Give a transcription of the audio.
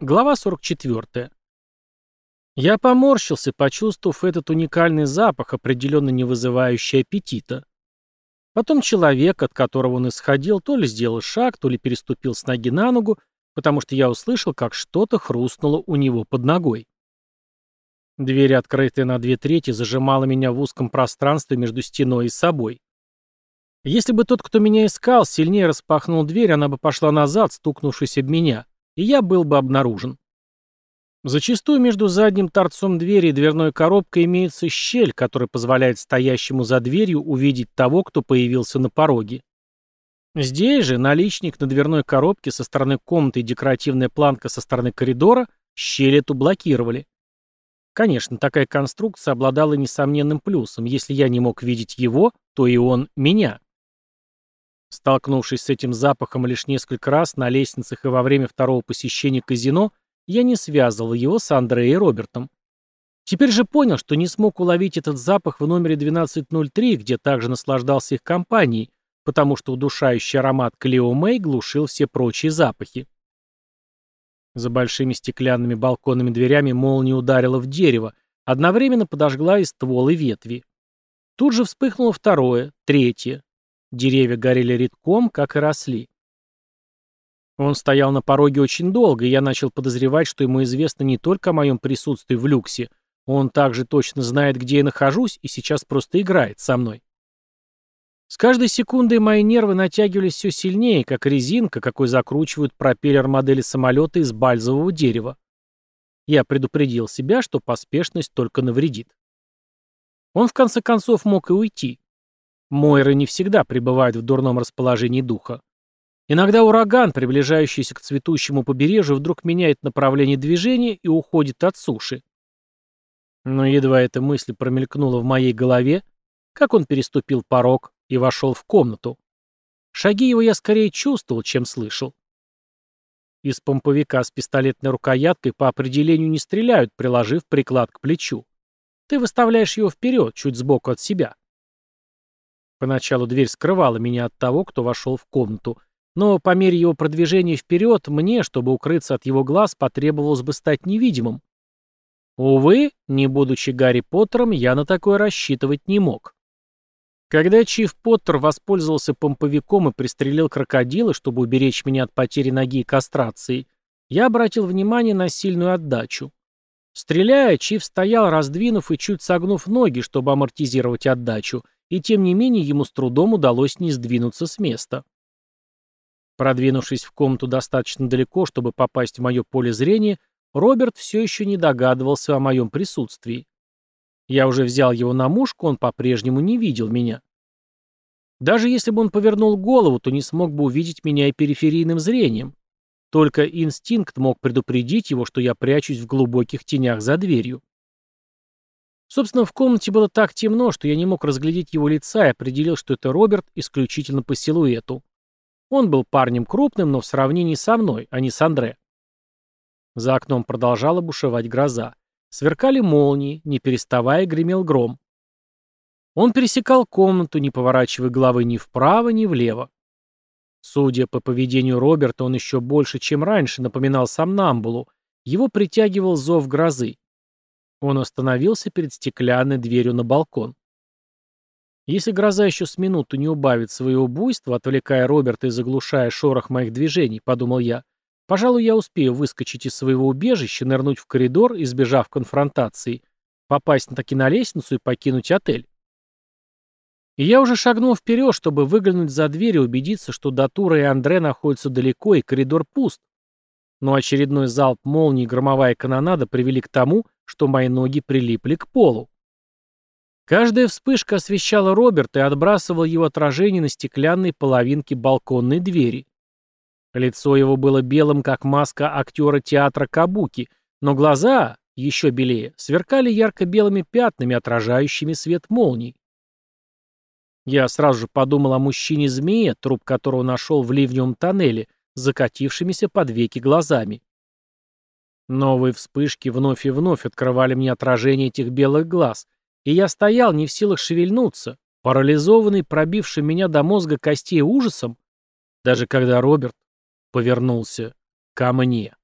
Глава 44. Я поморщился, почувствовав этот уникальный запах, определенно не вызывающий аппетита. Потом человек, от которого он исходил, то ли сделал шаг, то ли переступил с ноги на ногу, потому что я услышал, как что-то хрустнуло у него под ногой. Дверь, открытая на две трети, зажимала меня в узком пространстве между стеной и собой. Если бы тот, кто меня искал, сильнее распахнул дверь, она бы пошла назад, стукнувшись об меня — и я был бы обнаружен. Зачастую между задним торцом двери и дверной коробкой имеется щель, которая позволяет стоящему за дверью увидеть того, кто появился на пороге. Здесь же наличник на дверной коробке со стороны комнаты и декоративная планка со стороны коридора щель эту блокировали. Конечно, такая конструкция обладала несомненным плюсом. Если я не мог видеть его, то и он меня. Столкнувшись с этим запахом лишь несколько раз на лестницах и во время второго посещения казино, я не связывал его с Андреей и Робертом. Теперь же понял, что не смог уловить этот запах в номере 1203, где также наслаждался их компанией, потому что удушающий аромат Клео Мэй глушил все прочие запахи. За большими стеклянными балконными дверями молния ударила в дерево, одновременно подожгла и ствол, и ветви. Тут же вспыхнуло второе, третье, Деревья горели редком, как и росли. Он стоял на пороге очень долго, и я начал подозревать, что ему известно не только о моем присутствии в люксе, он также точно знает, где я нахожусь, и сейчас просто играет со мной. С каждой секундой мои нервы натягивались все сильнее, как резинка, какой закручивают пропеллер модели самолета из бальзового дерева. Я предупредил себя, что поспешность только навредит. Он в конце концов мог и уйти. Мойры не всегда пребывают в дурном расположении духа. Иногда ураган, приближающийся к цветущему побережью, вдруг меняет направление движения и уходит от суши. Но едва эта мысль промелькнула в моей голове, как он переступил порог и вошел в комнату. Шаги его я скорее чувствовал, чем слышал. Из помповика с пистолетной рукояткой по определению не стреляют, приложив приклад к плечу. Ты выставляешь его вперед, чуть сбоку от себя. Поначалу дверь скрывала меня от того, кто вошел в комнату, но по мере его продвижения вперед мне, чтобы укрыться от его глаз, потребовалось бы стать невидимым. Увы, не будучи Гарри Поттером, я на такое рассчитывать не мог. Когда Чиф Поттер воспользовался помповиком и пристрелил крокодила, чтобы уберечь меня от потери ноги и кастрации, я обратил внимание на сильную отдачу. Стреляя, Чиф стоял, раздвинув и чуть согнув ноги, чтобы амортизировать отдачу, и тем не менее ему с трудом удалось не сдвинуться с места. Продвинувшись в комнату достаточно далеко, чтобы попасть в мое поле зрения, Роберт все еще не догадывался о моем присутствии. Я уже взял его на мушку, он по-прежнему не видел меня. Даже если бы он повернул голову, то не смог бы увидеть меня и периферийным зрением. Только инстинкт мог предупредить его, что я прячусь в глубоких тенях за дверью. Собственно, в комнате было так темно, что я не мог разглядеть его лица и определил, что это Роберт исключительно по силуэту. Он был парнем крупным, но в сравнении со мной, а не с Андре. За окном продолжала бушевать гроза. Сверкали молнии, не переставая гремел гром. Он пересекал комнату, не поворачивая головы ни вправо, ни влево. Судя по поведению Роберта, он еще больше, чем раньше, напоминал сомнамбулу. Его притягивал зов грозы. Он остановился перед стеклянной дверью на балкон. Если гроза еще с минуту не убавит своего буйства, отвлекая Роберта и заглушая шорох моих движений, подумал я, пожалуй, я успею выскочить из своего убежища, нырнуть в коридор, избежав конфронтации, попасть таки на лестницу и покинуть отель. И я уже шагнул вперед, чтобы выглянуть за дверь и убедиться, что Датура и Андре находятся далеко и коридор пуст. Но очередной залп молнии и громовая канонада привели к тому, что мои ноги прилипли к полу. Каждая вспышка освещала Роберта и отбрасывала его отражение на стеклянной половинке балконной двери. Лицо его было белым, как маска актера театра Кабуки, но глаза, еще белее, сверкали ярко-белыми пятнами, отражающими свет молний. Я сразу же подумал о мужчине-змее, труп которого нашел в ливневом тоннеле, закатившимися под веки глазами. Новые вспышки вновь и вновь открывали мне отражение этих белых глаз, и я стоял не в силах шевельнуться, парализованный, пробивший меня до мозга костей ужасом, даже когда Роберт повернулся ко мне.